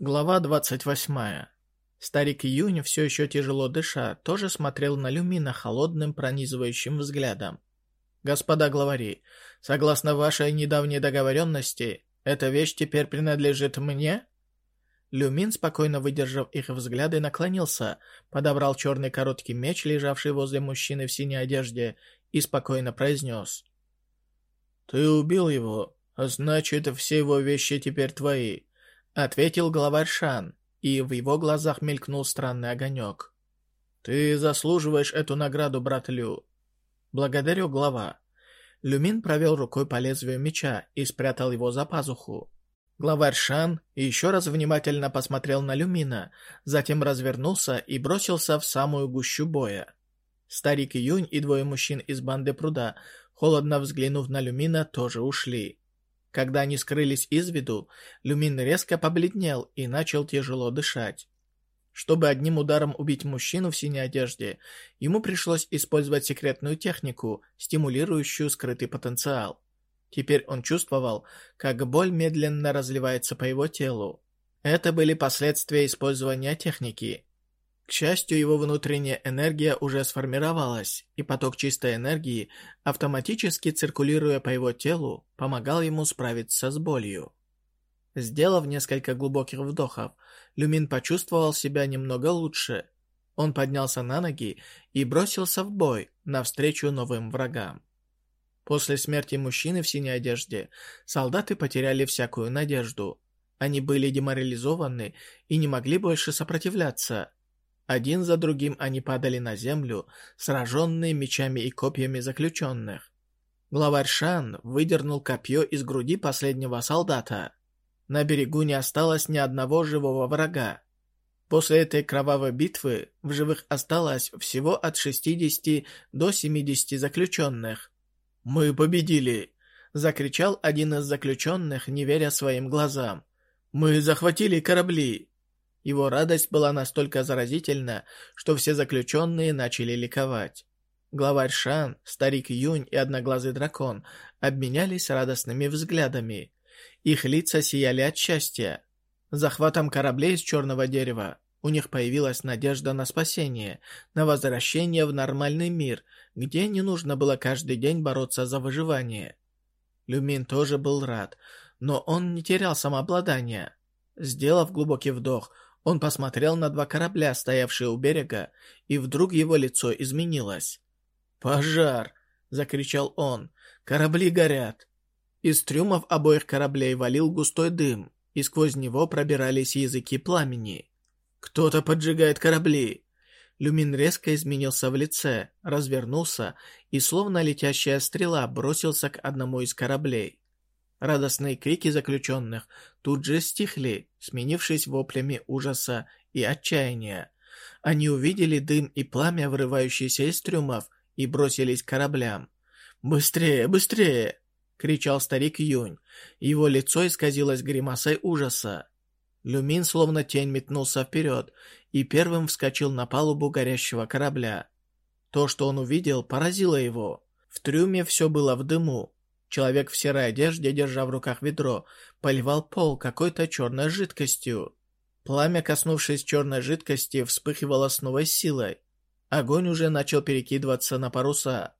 Глава 28. Старик Июнь, все еще тяжело дыша, тоже смотрел на Люмина холодным пронизывающим взглядом. «Господа главари, согласно вашей недавней договоренности, эта вещь теперь принадлежит мне?» Люмин, спокойно выдержав их взгляды, наклонился, подобрал черный короткий меч, лежавший возле мужчины в синей одежде, и спокойно произнес. «Ты убил его, а значит, все его вещи теперь твои. Ответил главарь Шан, и в его глазах мелькнул странный огонек. «Ты заслуживаешь эту награду, брат Лю». «Благодарю, глава». Люмин провел рукой по лезвию меча и спрятал его за пазуху. Главарь Шан еще раз внимательно посмотрел на Люмина, затем развернулся и бросился в самую гущу боя. Старик Юнь и двое мужчин из банды пруда, холодно взглянув на Люмина, тоже ушли. Когда они скрылись из виду, Люмин резко побледнел и начал тяжело дышать. Чтобы одним ударом убить мужчину в синей одежде, ему пришлось использовать секретную технику, стимулирующую скрытый потенциал. Теперь он чувствовал, как боль медленно разливается по его телу. Это были последствия использования техники. К счастью, его внутренняя энергия уже сформировалась, и поток чистой энергии, автоматически циркулируя по его телу, помогал ему справиться с болью. Сделав несколько глубоких вдохов, Люмин почувствовал себя немного лучше. Он поднялся на ноги и бросился в бой навстречу новым врагам. После смерти мужчины в синей одежде солдаты потеряли всякую надежду. Они были деморализованы и не могли больше сопротивляться. Один за другим они падали на землю, сраженные мечами и копьями заключенных. Главарь Шан выдернул копье из груди последнего солдата. На берегу не осталось ни одного живого врага. После этой кровавой битвы в живых осталось всего от 60 до 70 заключенных. «Мы победили!» — закричал один из заключенных, не веря своим глазам. «Мы захватили корабли!» Его радость была настолько заразительна, что все заключенные начали ликовать. Главарь Шан, старик Юнь и одноглазый дракон обменялись радостными взглядами. Их лица сияли от счастья. Захватом кораблей из черного дерева у них появилась надежда на спасение, на возвращение в нормальный мир, где не нужно было каждый день бороться за выживание. Люмин тоже был рад, но он не терял самообладания. Сделав глубокий вдох, он посмотрел на два корабля, стоявшие у берега, и вдруг его лицо изменилось. «Пожар!» — закричал он. «Корабли горят!» Из трюмов обоих кораблей валил густой дым, и сквозь него пробирались языки пламени. «Кто-то поджигает корабли!» Люмин резко изменился в лице, развернулся и, словно летящая стрела, бросился к одному из кораблей. Радостные крики заключенных тут же стихли, сменившись воплями ужаса и отчаяния. Они увидели дым и пламя, вырывающиеся из трюмов, и бросились к кораблям. «Быстрее, быстрее!» — кричал старик Юнь. Его лицо исказилось гримасой ужаса. Люмин, словно тень, метнулся вперед и первым вскочил на палубу горящего корабля. То, что он увидел, поразило его. В трюме все было в дыму, Человек в серой одежде, держа в руках ведро, поливал пол какой-то черной жидкостью. Пламя, коснувшись черной жидкости, вспыхивало с новой силой. Огонь уже начал перекидываться на паруса.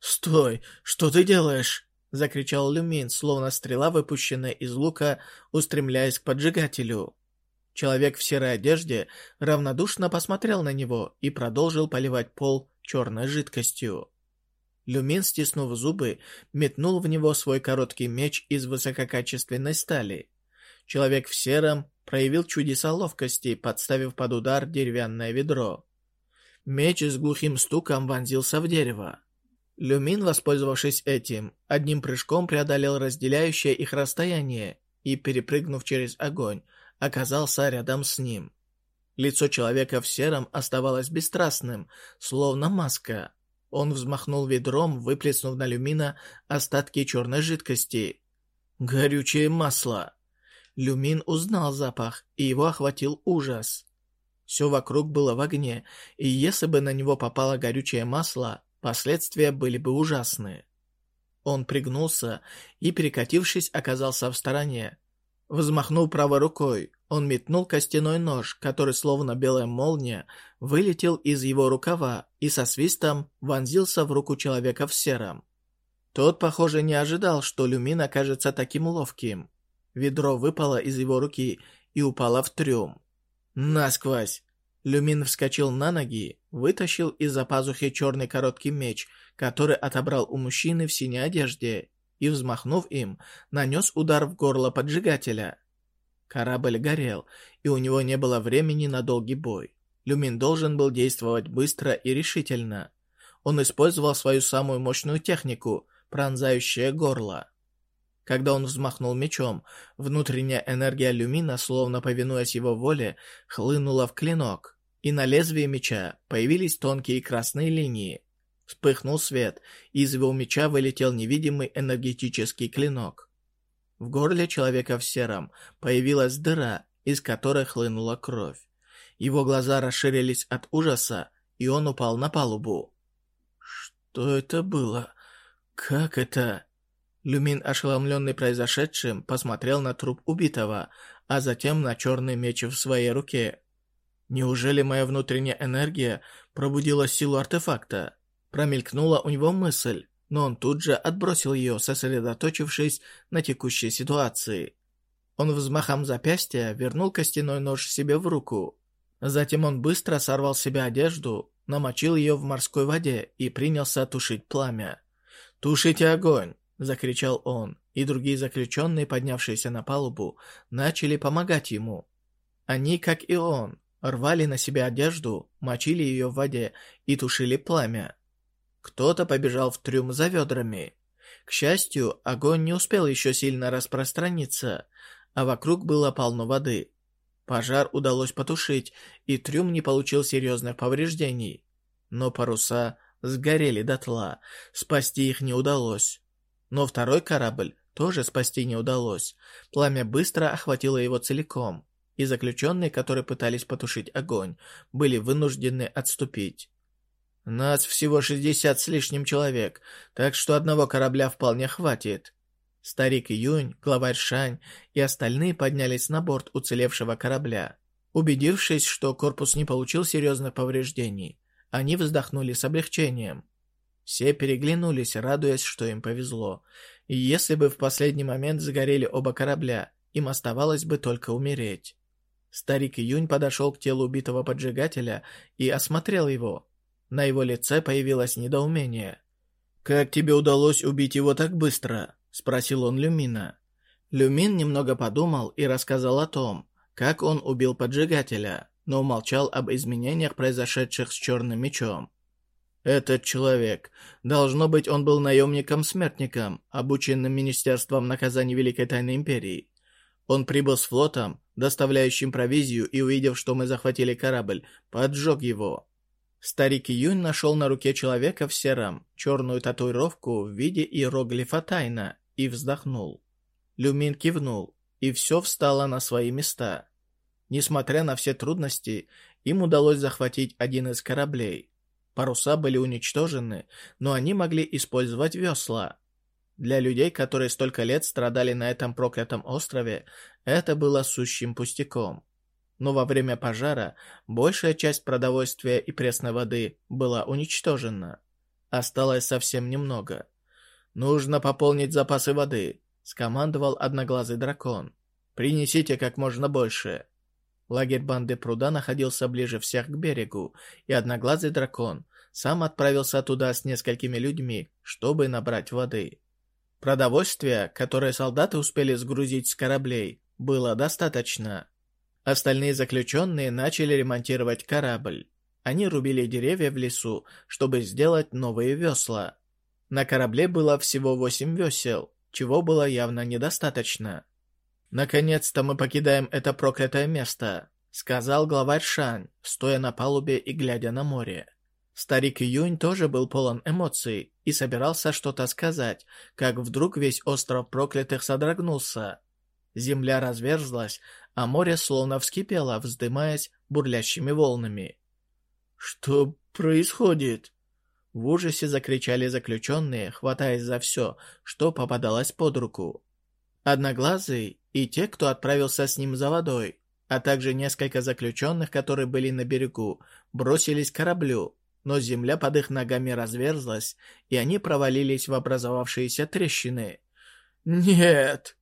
«Стой! Что ты делаешь?» — закричал Люмин, словно стрела, выпущенная из лука, устремляясь к поджигателю. Человек в серой одежде равнодушно посмотрел на него и продолжил поливать пол черной жидкостью. Люмин, стиснув зубы, метнул в него свой короткий меч из высококачественной стали. Человек в сером проявил чудеса ловкости, подставив под удар деревянное ведро. Меч с глухим стуком вонзился в дерево. Люмин, воспользовавшись этим, одним прыжком преодолел разделяющее их расстояние и, перепрыгнув через огонь, оказался рядом с ним. Лицо человека в сером оставалось бесстрастным, словно маска. Он взмахнул ведром, выплеснув на люмина остатки черной жидкости. «Горючее масло!» Люмин узнал запах, и его охватил ужас. Все вокруг было в огне, и если бы на него попало горючее масло, последствия были бы ужасны. Он пригнулся и, перекатившись, оказался в стороне. Взмахнул правой рукой, он метнул костяной нож, который, словно белая молния, вылетел из его рукава и со свистом вонзился в руку человека в сером. Тот, похоже, не ожидал, что люмин окажется таким ловким. Ведро выпало из его руки и упало в трюм. Насквозь! Люмин вскочил на ноги, вытащил из-за пазухи черный короткий меч, который отобрал у мужчины в синей одежде, и, взмахнув им, нанес удар в горло поджигателя. Корабль горел, и у него не было времени на долгий бой. Люмин должен был действовать быстро и решительно. Он использовал свою самую мощную технику, пронзающее горло. Когда он взмахнул мечом, внутренняя энергия люмина, словно повинуясь его воле, хлынула в клинок, и на лезвии меча появились тонкие красные линии. Вспыхнул свет, и из его меча вылетел невидимый энергетический клинок. В горле человека в сером появилась дыра, из которой хлынула кровь. Его глаза расширились от ужаса, и он упал на палубу. «Что это было? Как это?» Люмин, ошеломленный произошедшим, посмотрел на труп убитого, а затем на черный меч в своей руке. «Неужели моя внутренняя энергия пробудила силу артефакта?» Промелькнула у него мысль, но он тут же отбросил ее, сосредоточившись на текущей ситуации. Он взмахом запястья вернул костяной нож себе в руку. Затем он быстро сорвал себе одежду, намочил ее в морской воде и принялся тушить пламя. «Тушите огонь!» — закричал он, и другие заключенные, поднявшиеся на палубу, начали помогать ему. Они, как и он, рвали на себе одежду, мочили ее в воде и тушили пламя. Кто-то побежал в трюм за ведрами. К счастью, огонь не успел еще сильно распространиться, а вокруг было полно воды. Пожар удалось потушить, и трюм не получил серьезных повреждений. Но паруса сгорели дотла, спасти их не удалось. Но второй корабль тоже спасти не удалось. Пламя быстро охватило его целиком, и заключенные, которые пытались потушить огонь, были вынуждены отступить. Нас всего шестьдесят с лишним человек, так что одного корабля вполне хватит. Старик Юнь, главарь Шань и остальные поднялись на борт уцелевшего корабля. Убедившись, что корпус не получил серьезных повреждений, они вздохнули с облегчением. Все переглянулись, радуясь, что им повезло. И если бы в последний момент загорели оба корабля, им оставалось бы только умереть. Старик Юнь подошел к телу убитого поджигателя и осмотрел его. На его лице появилось недоумение. «Как тебе удалось убить его так быстро?» – спросил он Люмина. Люмин немного подумал и рассказал о том, как он убил поджигателя, но умолчал об изменениях, произошедших с Черным Мечом. «Этот человек. Должно быть, он был наемником-смертником, обученным Министерством наказаний Великой Тайной Империи. Он прибыл с флотом, доставляющим провизию, и, увидев, что мы захватили корабль, поджег его. Старик Юнь нашел на руке человека в сером черную татуировку в виде иероглифа тайна и вздохнул. Люмин кивнул, и все встало на свои места. Несмотря на все трудности, им удалось захватить один из кораблей. Паруса были уничтожены, но они могли использовать весла. Для людей, которые столько лет страдали на этом проклятом острове, это было сущим пустяком но во время пожара большая часть продовольствия и пресной воды была уничтожена. Осталось совсем немного. «Нужно пополнить запасы воды», — скомандовал одноглазый дракон. «Принесите как можно больше». Лагерь банды пруда находился ближе всех к берегу, и одноглазый дракон сам отправился туда с несколькими людьми, чтобы набрать воды. Продовольствия, которое солдаты успели сгрузить с кораблей, было достаточно. Остальные заключенные начали ремонтировать корабль. Они рубили деревья в лесу, чтобы сделать новые весла. На корабле было всего восемь весел, чего было явно недостаточно. «Наконец-то мы покидаем это проклятое место», — сказал главарь Шань, стоя на палубе и глядя на море. Старик Юнь тоже был полон эмоций и собирался что-то сказать, как вдруг весь остров проклятых содрогнулся. Земля разверзлась, а море словно вскипело, вздымаясь бурлящими волнами. «Что происходит?» В ужасе закричали заключенные, хватаясь за все, что попадалось под руку. Одноглазый и те, кто отправился с ним за водой, а также несколько заключенных, которые были на берегу, бросились к кораблю, но земля под их ногами разверзлась, и они провалились в образовавшиеся трещины. «Нет!»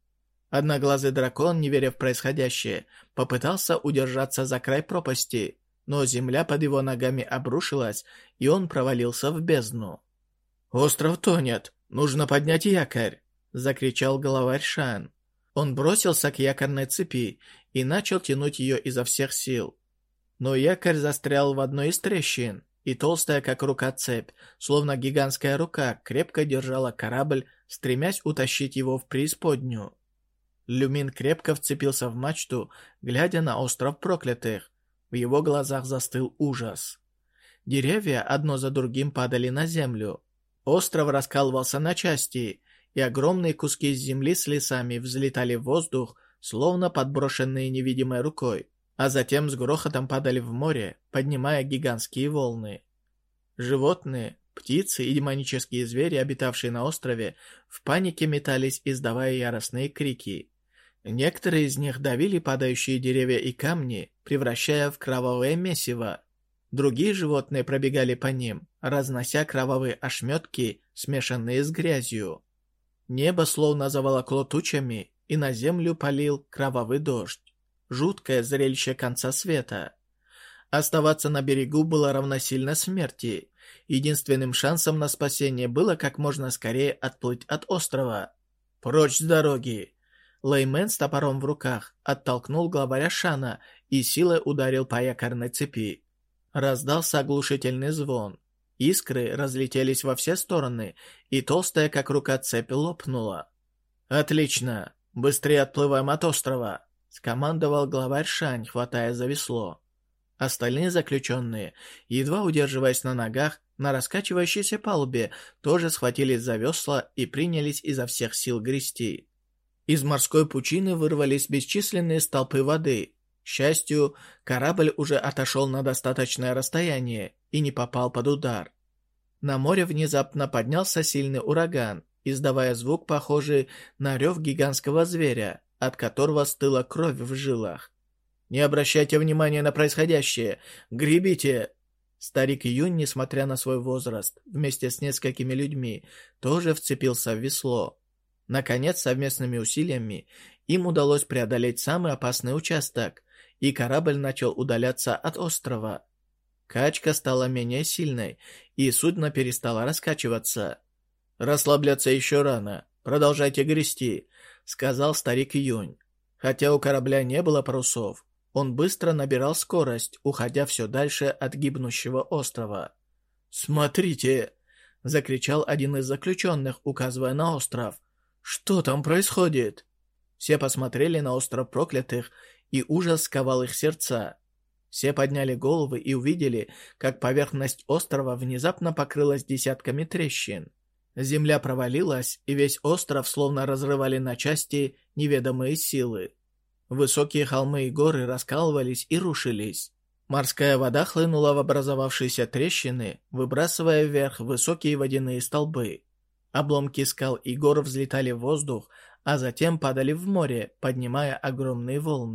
Одноглазый дракон, не веря в происходящее, попытался удержаться за край пропасти, но земля под его ногами обрушилась, и он провалился в бездну. «Остров тонет! Нужно поднять якорь!» — закричал головарь Шан. Он бросился к якорной цепи и начал тянуть ее изо всех сил. Но якорь застрял в одной из трещин, и толстая, как рука, цепь, словно гигантская рука, крепко держала корабль, стремясь утащить его в преисподнюю. Люмин крепко вцепился в мачту, глядя на остров проклятых. В его глазах застыл ужас. Деревья одно за другим падали на землю. Остров раскалывался на части, и огромные куски земли с лесами взлетали в воздух, словно подброшенные невидимой рукой, а затем с грохотом падали в море, поднимая гигантские волны. Животные, птицы и демонические звери, обитавшие на острове, в панике метались, издавая яростные крики. Некоторые из них давили падающие деревья и камни, превращая в кровавое месиво. Другие животные пробегали по ним, разнося кровавые ошметки, смешанные с грязью. Небо словно заволокло тучами, и на землю полил кровавый дождь. Жуткое зрелище конца света. Оставаться на берегу было равносильно смерти. Единственным шансом на спасение было как можно скорее отплыть от острова. «Прочь с дороги!» Леймен с топором в руках оттолкнул главаря Шана и силой ударил по якорной цепи. Раздался оглушительный звон. Искры разлетелись во все стороны, и толстая, как рука, цепь лопнула. «Отлично! Быстрее отплываем от острова!» — скомандовал главарь Шань, хватая за весло. Остальные заключенные, едва удерживаясь на ногах, на раскачивающейся палубе, тоже схватились за весла и принялись изо всех сил грести. Из морской пучины вырвались бесчисленные столпы воды. К счастью, корабль уже отошел на достаточное расстояние и не попал под удар. На море внезапно поднялся сильный ураган, издавая звук, похожий на рев гигантского зверя, от которого стыла кровь в жилах. «Не обращайте внимания на происходящее! Гребите!» Старик Юнь, несмотря на свой возраст, вместе с несколькими людьми, тоже вцепился в весло. Наконец, совместными усилиями им удалось преодолеть самый опасный участок, и корабль начал удаляться от острова. Качка стала менее сильной, и судно перестало раскачиваться. «Расслабляться еще рано. Продолжайте грести», — сказал старик Юнь. Хотя у корабля не было парусов, он быстро набирал скорость, уходя все дальше от гибнущего острова. «Смотрите!» — закричал один из заключенных, указывая на остров. «Что там происходит?» Все посмотрели на остров проклятых, и ужас сковал их сердца. Все подняли головы и увидели, как поверхность острова внезапно покрылась десятками трещин. Земля провалилась, и весь остров словно разрывали на части неведомые силы. Высокие холмы и горы раскалывались и рушились. Морская вода хлынула в образовавшиеся трещины, выбрасывая вверх высокие водяные столбы. Обломки скал и гор взлетали в воздух, а затем падали в море, поднимая огромные волны.